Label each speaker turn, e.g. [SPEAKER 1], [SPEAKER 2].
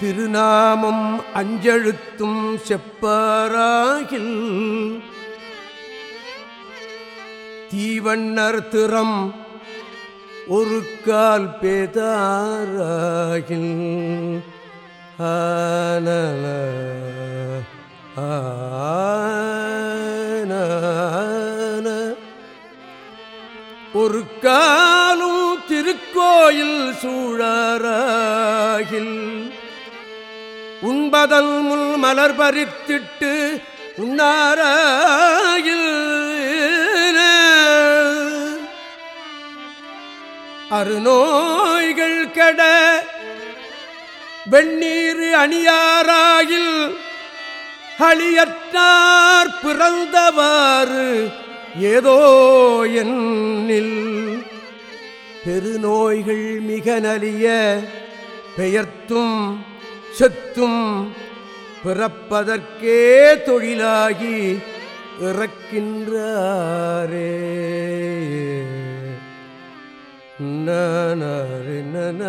[SPEAKER 1] திருநாமம் அஞ்செழுத்தும் செப்பாராகில். தீவண்ணர் திறம் ஒரு கால் பேதாராகில். ஆன ஒரு காலும் திருக்கோயில் சூழாராகில். உண்பதல் முள் மலர் பறித்திட்டு உண்ணாராயில் அருநோய்கள் கட வெண்ணீர் அணியாராயில். அழியற்றார் பிறந்தவாறு ஏதோ என்னில். பெருநோய்கள் மிக நலிய பெயர்த்தும் செத்தும் பிறப்பதற்கே தொழிலாகி இறக்கின்றாரே. நானே நன